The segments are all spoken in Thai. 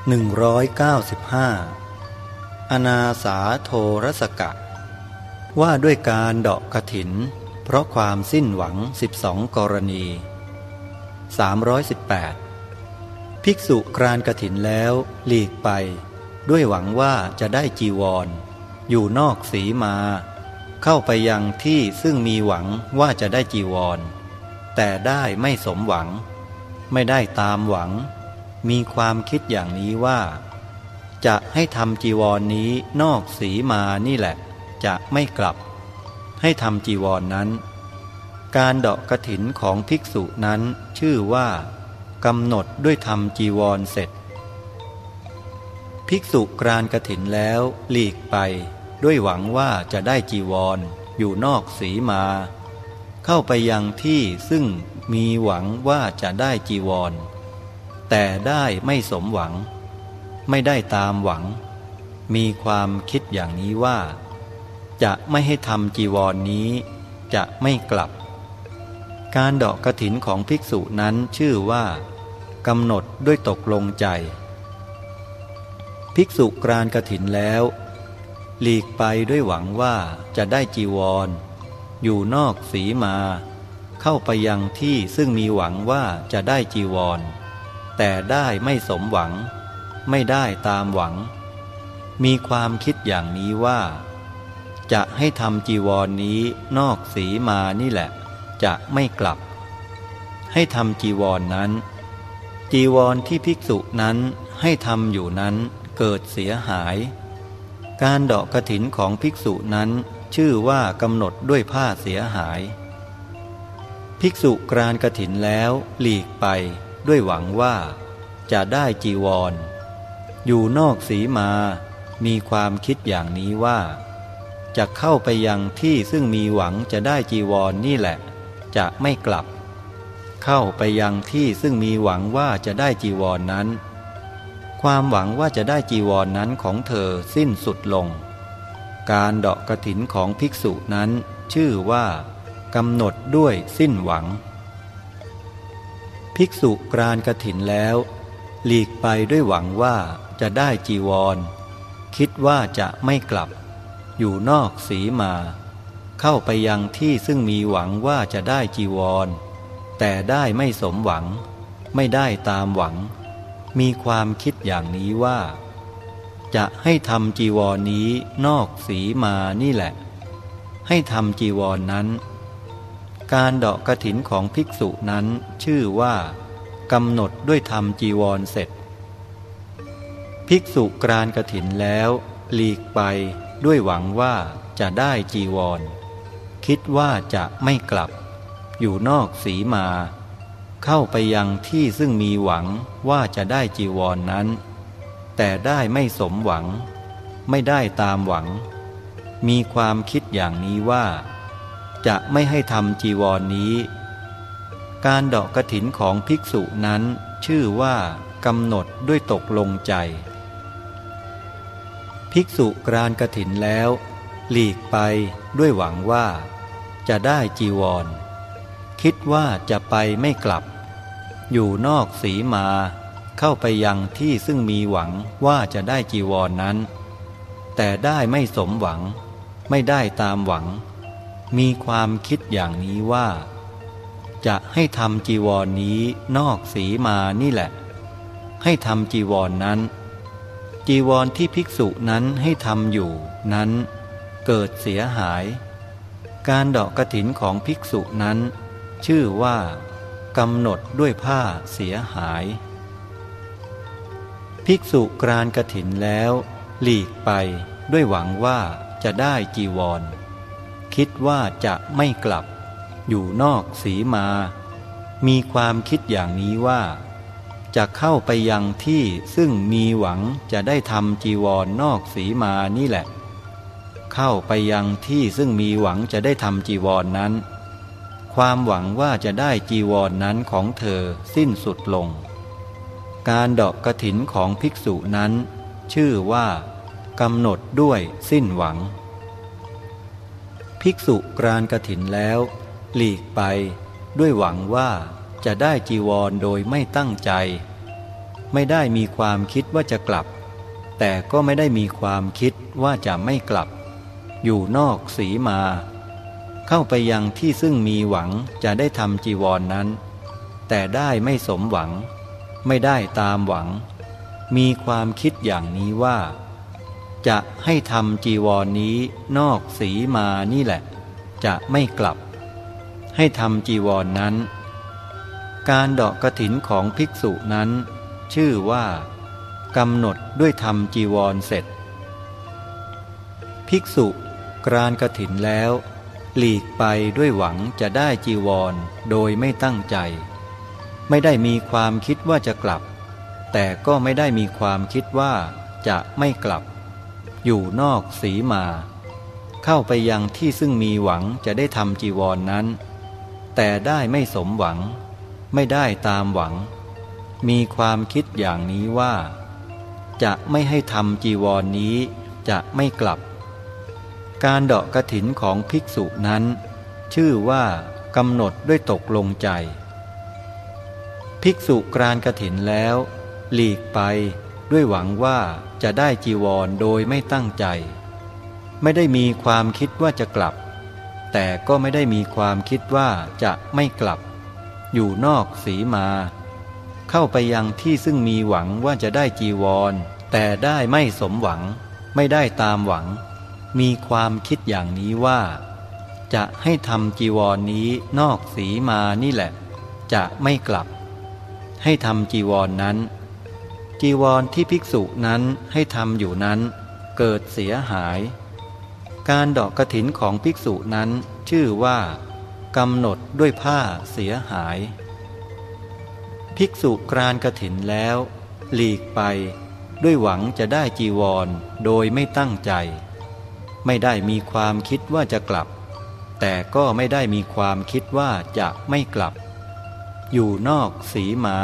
195 อนาสาโทรสกะ ว่าด้วยการเดาะกระถิน เพราะความสิ้นหวัง 12 กรณี 318 ภิกษุกรานกระถินแล้วหลีกไป ด้วยหวังว่าจะได้จีวรอยู่นอกสีมา เข้าไปยังที่ซึ่งมีหวังว่าจะได้จีวร แต่ได้ไม่สมหวัง ไม่ได้ตามหวัง มีความคิดอย่างนี้ว่า จะให้ทำจีวรนนี้นอกสีมานี่แหละ จะไม่กลับ ให้ทำจีวรนนั้น การเดาะกระถินของภิกษุนั้นชื่อว่ากำหนดด้วยทำจีวรเสร็จ ภิกษุกรานกระถินแล้วหลีกไป ด้วยหวังว่าจะได้จีวรอยู่นอกสีมา เข้าไปยังที่ซึ่งมีหวังว่าจะได้จีวร แต่ได้ไม่สมหวัง ไม่ได้ตามหวัง มีความคิดอย่างนี้ว่า จะไม่ให้ทำจีวรนนี้ จะไม่กลับ การดอกกระถินของภิกษุนั้นชื่อว่ากำหนดด้วยตกลงใจ ภิกษุกรานกระถินแล้ว หลีกไปด้วยหวังว่าจะได้จีวรอยู่นอกสีมา เข้าไปยังที่ซึ่งมีหวังว่าจะได้จีวร แต่ได้ไม่สมหวัง ไม่ได้ตามหวัง มีความคิดอย่างนี้ว่า จะให้ทำจีวรนนี้นอกสีมานี่แหละ จะไม่กลับ ให้ทำจีวรนนั้น จีวรที่ภิกษุนั้นให้ทำอยู่นั้นเกิดเสียหาย การดอกกระถินของภิกษุนั้นชื่อว่ากำหนดด้วยผ้าเสียหาย ภิกษุกรานกระถินแล้วหลีกไป ด้วยหวังว่าจะได้จีวรอยู่นอกสีมา มีความคิดอย่างนี้ว่า จะเข้าไปยังที่ซึ่งมีหวังจะได้จีวรนนี่แหละ จะไม่กลับ เข้าไปยังที่ซึ่งมีหวังว่าจะได้จีวรนนั้น ความหวังว่าจะได้จีวรนนั้นของเธอสิ้นสุดลง การเดาะกระถินของภิกษุนั้นชื่อว่ากำหนดด้วยสิ้นหวัง ภิกษุกรานกระถินแล้ว หลีกไปด้วยหวังว่าจะได้จีวร คิดว่าจะไม่กลับ อยู่นอกสีมา เข้าไปยังที่ซึ่งมีหวังว่าจะได้จีวร แต่ได้ไม่สมหวัง ไม่ได้ตามหวัง มีความคิดอย่างนี้ว่า จะให้ทำจีวรนนี้นอกสีมานี่แหละ ให้ทำจีวรนนั้น การเดาะกระถินของภิกษุนั้นชื่อว่ากำหนดด้วยธรรมจีวรเสร็จ ภิกษุกรานกระถินแล้วหลีกไปด้วยหวังว่าจะได้จีวร คิดว่าจะไม่กลับ อยู่นอกสีมา เข้าไปยังที่ซึ่งมีหวังว่าจะได้จีวรนนั้น แต่ได้ไม่สมหวัง ไม่ได้ตามหวัง มีความคิดอย่างนี้ว่า จะไม่ให้ทำจีวรนนี้ การดอกกระถินของภิกษุนั้นชื่อว่ากำหนดด้วยตกลงใจ ภิกษุกรานกระถินแล้ว หลีกไปด้วยหวังว่า จะได้จีวร คิดว่าจะไปไม่กลับ อยู่นอกสีมาเข้าไปยังที่ซึ่งมีหวังว่าจะได้จีวรนนั้น แต่ได้ไม่สมหวังไม่ได้ตามหวัง มีความคิดอย่างนี้ว่า จะให้ทำจีวรนนี้นอกสีมานี่แหละ ให้ทำจีวรนนั้น จีวรที่ภิกษุนั้นให้ทำอยู่นั้น เกิดเสียหาย การดอกกระถินของภิกษุนั้น ชื่อว่ากำหนดด้วยผ้าเสียหาย ภิกษุกรานกระถินแล้ว หลีกไปด้วยหวังว่าจะได้จีวร คิดว่าจะไม่กลับ อยู่นอกสีมา มีความคิดอย่างนี้ว่า จะเข้าไปยังที่ซึ่งมีหวังจะได้ทำจีวรนนอกสีมานี่แหละ เข้าไปยังที่ซึ่งมีหวังจะได้ทำจีวรนนั้น ความหวังว่าจะได้จีวรนนั้นของเธอสิ้นสุดลง การดอกกระถินของภิกษุนั้น ชื่อว่ากำหนดด้วยสิ้นหวัง ภิกษุกรานกระถินแล้ว หลีกไป ด้วยหวังว่าจะได้จีวรโดยไม่ตั้งใจ ไม่ได้มีความคิดว่าจะกลับ แต่ก็ไม่ได้มีความคิดว่าจะไม่กลับ อยู่นอกสีมา เข้าไปยังที่ซึ่งมีหวังจะได้ทำจีวรนนั้น แต่ได้ไม่สมหวัง ไม่ได้ตามหวัง มีความคิดอย่างนี้ว่า จะให้ทำจีวรนนี้นอกสีมานี่แหละ จะไม่กลับ ให้ทำจีวรนนั้น การดอกกระถินของภิกษุนั้น ชื่อว่ากำหนดด้วยทำจีวรเสร็จ ภิกษุกรานกระถินแล้ว หลีกไปด้วยหวังจะได้จีวรโดยไม่ตั้งใจ ไม่ได้มีความคิดว่าจะกลับ แต่ก็ไม่ได้มีความคิดว่าจะไม่กลับ อยู่นอกสีมา เข้าไปยังที่ซึ่งมีหวังจะได้ทำจีวรนนั้น แต่ได้ไม่สมหวัง ไม่ได้ตามหวัง มีความคิดอย่างนี้ว่า จะไม่ให้ทำจีวรนนี้จะไม่กลับ การเดาะกระถินของภิกษุนั้น ชื่อว่ากำหนดด้วยตกลงใจ ภิกษุกรานกระถินแล้ว หลีกไป ด้วยหวังว่าจะได้จีวรโดยไม่ตั้งใจ ไม่ได้มีความคิดว่าจะกลับ แต่ก็ไม่ได้มีความคิดว่าจะไม่กลับ อยู่นอกสีมา เข้าไปยังที่ซึ่งมีหวังว่าจะได้จีวร แต่ได้ไม่สมหวัง ไม่ได้ตามหวัง มีความคิดอย่างนี้ว่า จะให้ทำจีวรนนี้นอกสีมานี่แหละ จะไม่กลับ ให้ทำจีวรนนั้น จีวรที่ภิกษุนั้นให้ทำอยู่นั้น เกิดเสียหาย การดอกกระถินของภิกษุนั้นชื่อว่ากำหนดด้วยผ้าเสียหาย ภิกษุกรานกระถินแล้ว หลีกไปด้วยหวังจะได้จีวรโดยไม่ตั้งใจ ไม่ได้มีความคิดว่าจะกลับ แต่ก็ไม่ได้มีความคิดว่าจะไม่กลับ อยู่นอกสีมา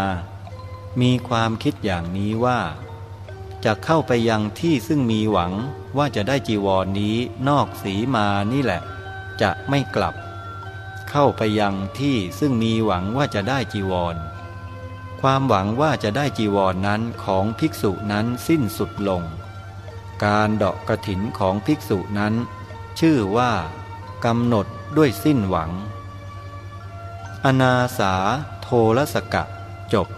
มีความคิดอย่างนี้ว่า จะเข้าไปยังที่ซึ่งมีหวังว่าจะได้จีวรนนี้นอกสีมานี่แหละ จะไม่กลับ เข้าไปยังที่ซึ่งมีหวังว่าจะได้จีวร ความหวังว่าจะได้จีวรนนั้นของภิกษุนั้นสิ้นสุดลง การเดาะกระถินของภิกษุนั้น ชื่อว่ากำหนดด้วยสิ้นหวัง อนาสาโทรสกะจบ